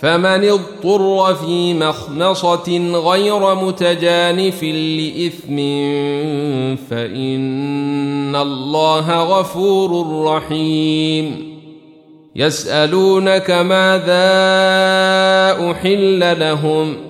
فمن اضطر في مخنصة غير متجانف لإثم فإن الله غفور رحيم. يسألونك ماذا أحل لهم ۖ؟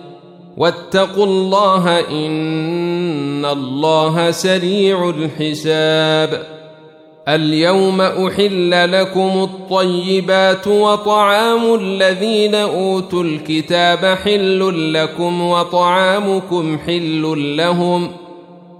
واتقوا الله إن الله سريع الحساب. اليوم أحل لكم الطيبات وطعام الذين أوتوا الكتاب حل لكم وطعامكم حل لهم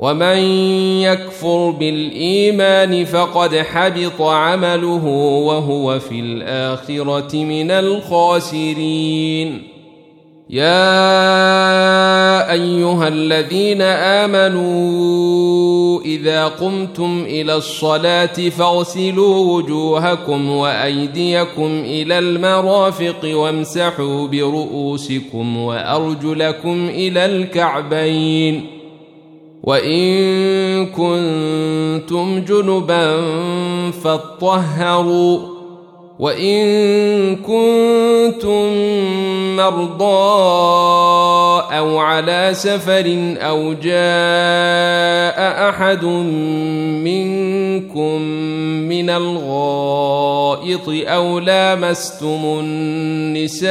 ومن يكفر بالايمان فقد حبط عمله وهو في الاخره من الخاسرين. يا ايها الذين امنوا اذا قمتم إلى الصلاه فاغسلوا وجوهكم وايديكم إلى المرافق وامسحوا برؤوسكم وارجلكم إلى الكعبين. وان كنتم جنبا فاطهروا وان كنتم مرضى أو على سفر أو جاء احد منكم من الغائط أو لامستم النساء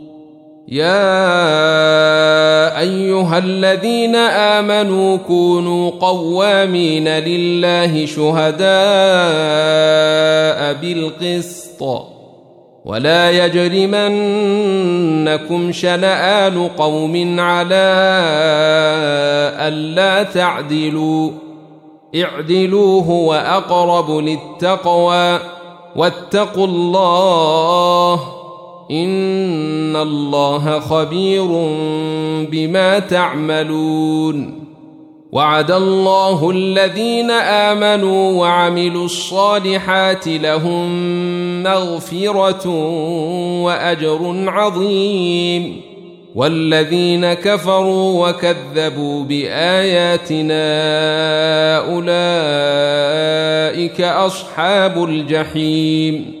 يا أيها الذين آمنوا كونوا قوامين لله شهداء بالقسط ولا يجرمنكم شنآن قوم على ألا تعدلوا اعدلوا هو اقرب للتقوى واتقوا الله ان الله خبير بما تعملون وعد الله الذين امنوا وعملوا الصالحات لهم مغفره واجر عظيم والذين كفروا وكذبوا باياتنا اولئك اصحاب الجحيم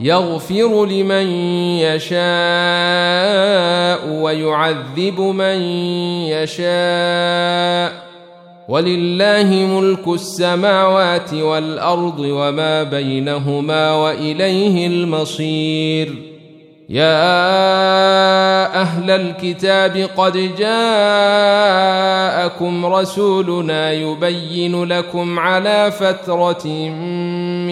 يغفر لمن يشاء ويعذب من يشاء. ولله ملك السماوات والأرض وما بينهما وإليه المصير. يا أهل الكتاب قد جاءكم رسولنا يبين لكم على فترة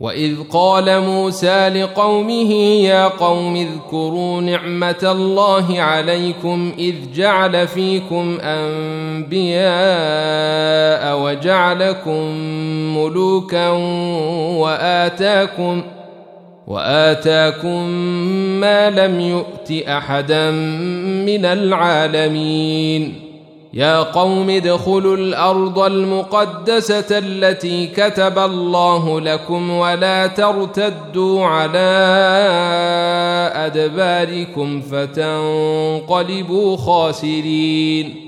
واذ قال موسى لقومه يا قوم اذكروا نعمه الله عليكم اذ جعل فيكم انبياء وجعلكم ملوكا واتاكم واتاكم ما لم يؤت احدا من العالمين يا قوم ادخلوا الأرض المقدسة التي كتب الله لكم ولا ترتدوا على أدباركم فتنقلبوا خاسرين.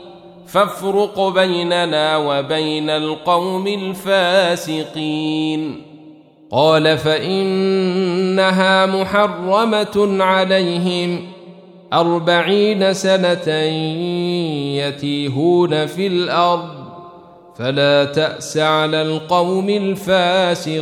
فافرق بيننا وبين القوم الفاسقين. قال فإنها محرمة عليهم. أربعين سنة يتيهون في الأرض فلا تأس على القوم الفاسقين.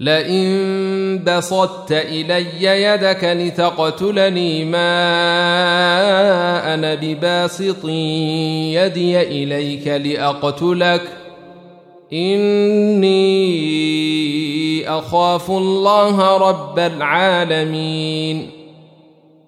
لئن بسطت إلي يدك لتقتلني ما أنا بباسط يدي إليك لأقتلك. إني أخاف الله رب العالمين.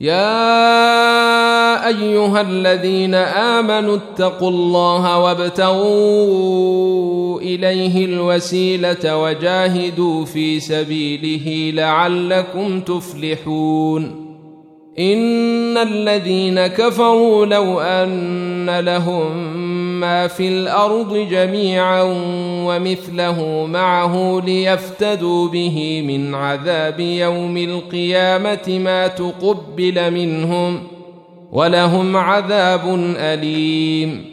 يا أيها الذين آمنوا اتقوا الله وابتغوا إليه الوسيلة وجاهدوا في سبيله لعلكم تفلحون. إن الذين كفروا لو أن لهم ما في الأرض جميعا ومثله معه ليفتدوا به من عذاب يوم القيامة ما تقبل منهم ولهم عذاب أليم.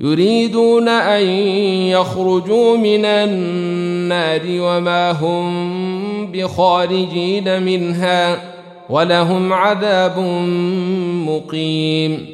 يريدون أن يخرجوا من النار وما هم بخارجين منها ولهم عذاب مقيم.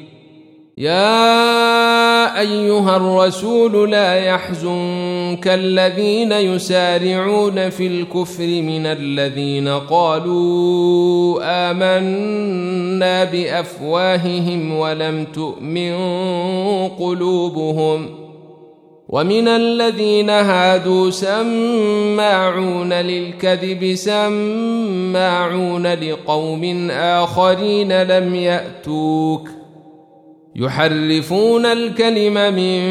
يا أيها الرسول لا يحزنك الذين يسارعون في الكفر من الذين قالوا آمنا بأفواههم ولم تؤمن قلوبهم ومن الذين هادوا سماعون للكذب سماعون لقوم آخرين لم يأتوك يحرفون الكلم من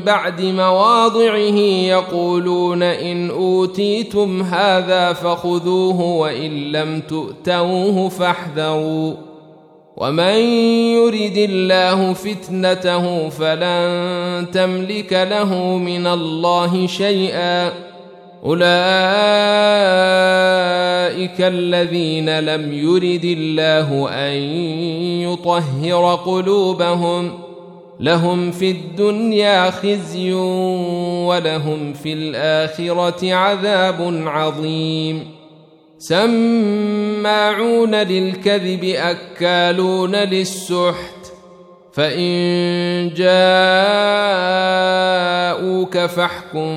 بعد مواضعه يقولون إن أوتيتم هذا فخذوه وإن لم تؤتوه فاحذروا. ومن يرد الله فتنته فلن تملك له من الله شيئا. أولئك الذين لم يرد الله أن يطهر قلوبهم لهم في الدنيا خزي ولهم في الآخرة عذاب عظيم. سماعون للكذب أكالون للسحت. فإن جاءوك فاحكم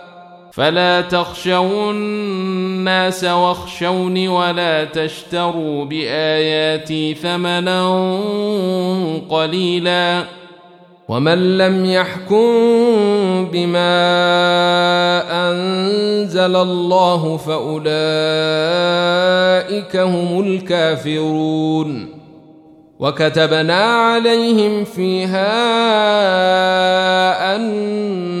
فلا تخشوا الناس واخشوني ولا تشتروا بآياتي ثمنا قليلا ومن لم يحكم بما أنزل الله فأولئك هم الكافرون وكتبنا عليهم فيها أن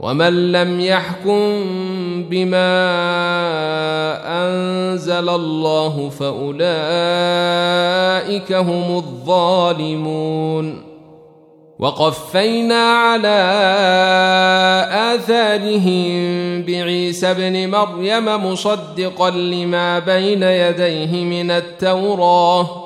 ومن لم يحكم بما أنزل الله فأولئك هم الظالمون. وقفينا على آثارهم بعيسى ابن مريم مصدقا لما بين يديه من التوراه.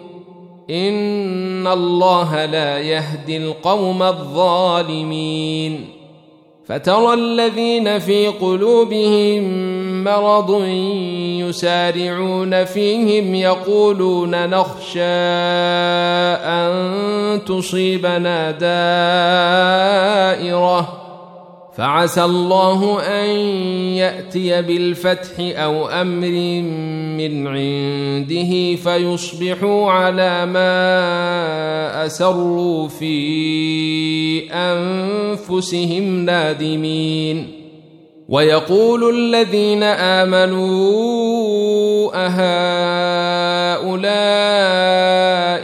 ان الله لا يهدي القوم الظالمين فترى الذين في قلوبهم مرض يسارعون فيهم يقولون نخشى ان تصيبنا دائره فعسى الله أن يأتي بالفتح أو أمر من عنده فيصبحوا على ما أسروا في أنفسهم نادمين. ويقول الذين آمنوا أهؤلاء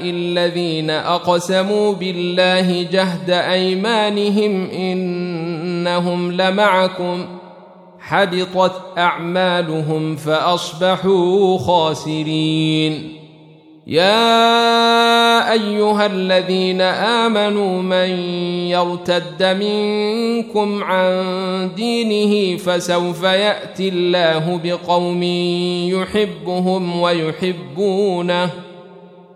الذين أقسموا بالله جهد أيمانهم إنهم لمعكم حبطت أعمالهم فأصبحوا خاسرين. يا أيها الذين آمنوا من يرتد منكم عن دينه فسوف يأتي الله بقوم يحبهم ويحبونه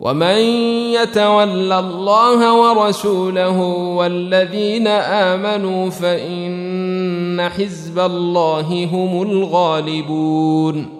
ومن يتول الله ورسوله والذين آمنوا فإن حزب الله هم الغالبون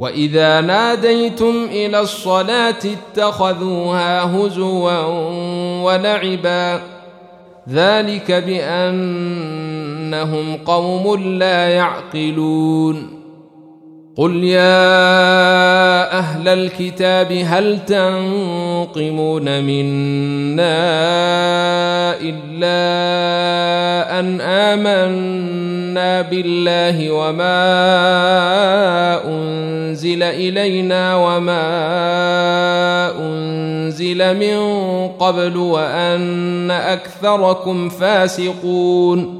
واذا ناديتم إلى الصلاه اتخذوها هزوا ولعبا ذلك بانهم قوم لا يعقلون قل يا أهل الكتاب هل تنقمون منا الا ان امنا بالله وما انزل الينا وما انزل من قبل وان اكثركم فاسقون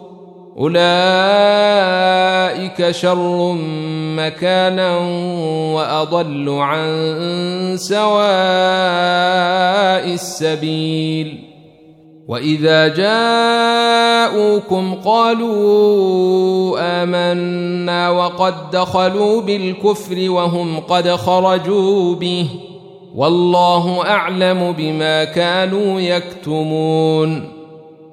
أولئك شر مكانا وأضل عن سواء السبيل. وإذا جاءوكم قالوا آمنا وقد دخلوا بالكفر وهم قد خرجوا به. والله أعلم بما كانوا يكتمون.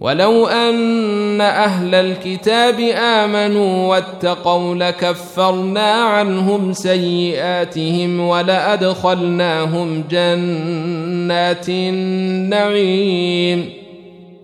ولو ان أهل الكتاب امنوا واتقوا لكفرنا عنهم سيئاتهم ولادخلناهم جنات النعيم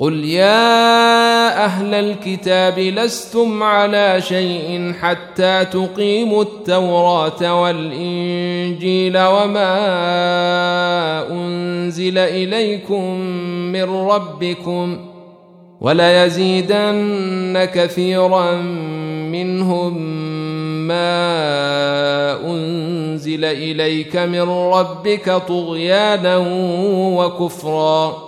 قل يا أهل الكتاب لستم على شيء حتى تقيموا التوراه والانجيل وما انزل اليكم من ربكم وليزيدن كثيرا منهم ما انزل اليك من ربك طغيانا وكفرا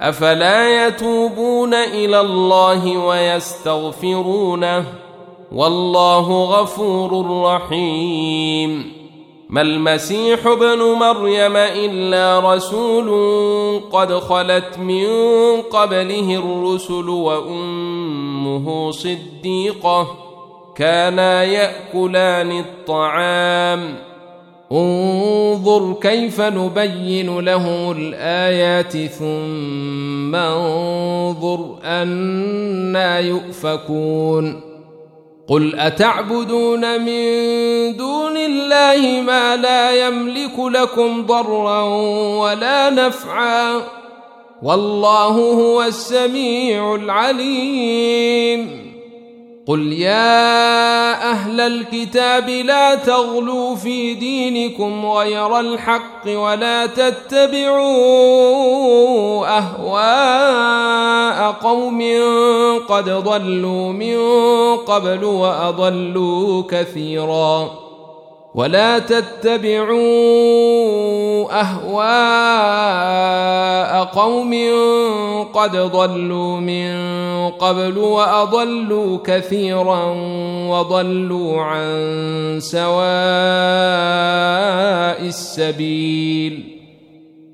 أفلا يتوبون إلى الله ويستغفرونه؟ والله غفور رحيم. ما المسيح ابن مريم إلا رسول قد خلت من قبله الرسل وأمه صديقة كانا يأكلان الطعام. انظر كيف نبين لهم الآيات ثم انظر أنا يؤفكون. قل أتعبدون من دون الله ما لا يملك لكم ضرا ولا نفعا؟ والله هو السميع العليم. قل يا أهل الكتاب لا تغلوا في دينكم غير الحق ولا تتبعوا اهواء قوم قد ضلوا من قبل واضلوا كثيرا ولا تتبعوا أهواء قوم قد ضلوا من قبل وأضلوا كثيرا وضلوا عن سواء السبيل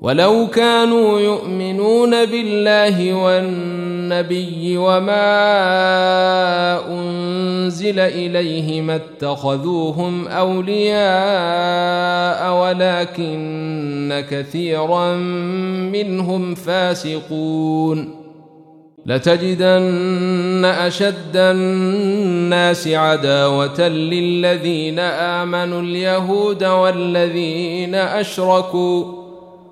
ولو كانوا يؤمنون بالله والنبي وما أنزل إليه ما اتخذوهم أولياء ولكن كثيرا منهم فاسقون. لتجدن أشد الناس عداوة للذين آمنوا اليهود والذين أشركوا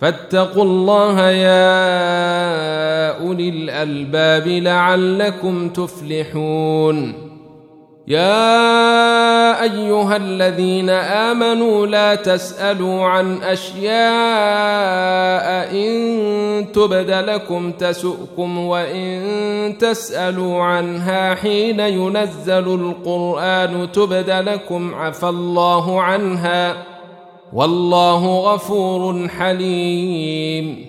فاتقوا الله يا أولي الألباب لعلكم تفلحون. يا أيها الذين آمنوا لا تسألوا عن أشياء إن تبد لكم تسؤكم وإن تسألوا عنها حين ينزل القرآن تبد لكم عفى الله عنها. والله غفور حليم.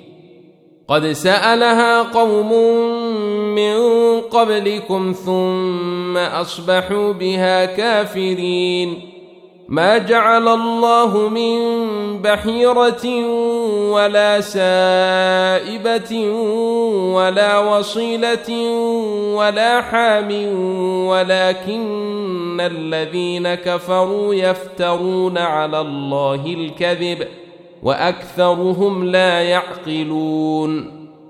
قد سألها قوم من قبلكم ثم أصبحوا بها كافرين. ما جعل الله من بحيرة ولا سائبة ولا وصيلة ولا حام ولكن الذين كفروا يفترون على الله الكذب وأكثرهم لا يعقلون.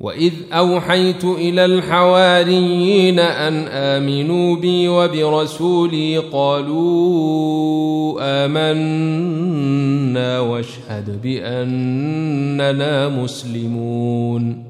واذ اوحيت إلى الحواريين ان امنوا بي وبرسولي قالوا امنا واشهد باننا مسلمون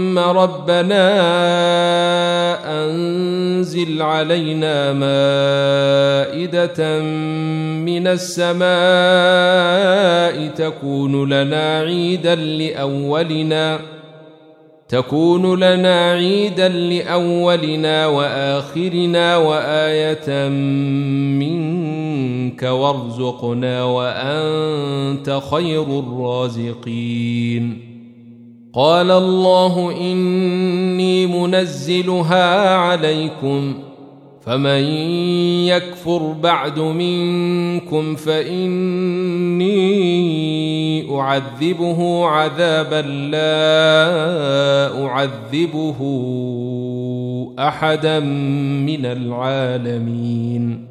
ربنا أنزل علينا مائدة من السماء تكون لنا عيدا لأولنا تكون لنا عيدا لأولنا وآخرنا وآية منك وارزقنا وأنت خير الرازقين. قال الله إني منزلها عليكم فمن يكفر بعد منكم فإني أعذبه عذابا لا أعذبه أحدا من العالمين.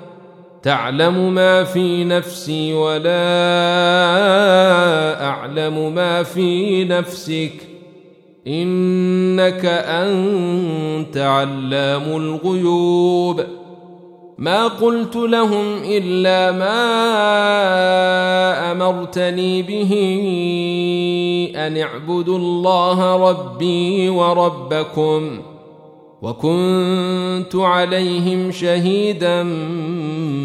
تعلم ما في نفسي ولا أعلم ما في نفسك. إنك أنت علام الغيوب. ما قلت لهم إلا ما أمرتني به أن اعبدوا الله ربي وربكم. وكنت عليهم شهيدا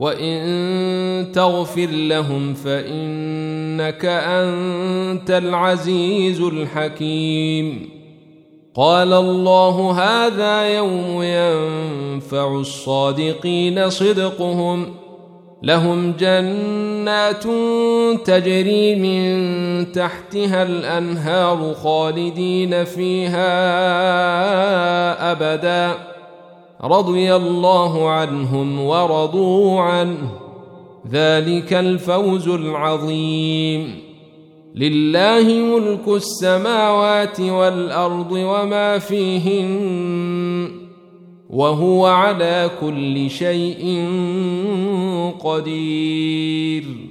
وان تغفر لهم فانك انت العزيز الحكيم قال الله هذا يوم ينفع الصادقين صدقهم لهم جنات تجري من تحتها الانهار خالدين فيها ابدا رضي الله عنهم ورضوا عنه. ذلك الفوز العظيم. لله ملك السماوات والأرض وما فيهن وهو على كل شيء قدير.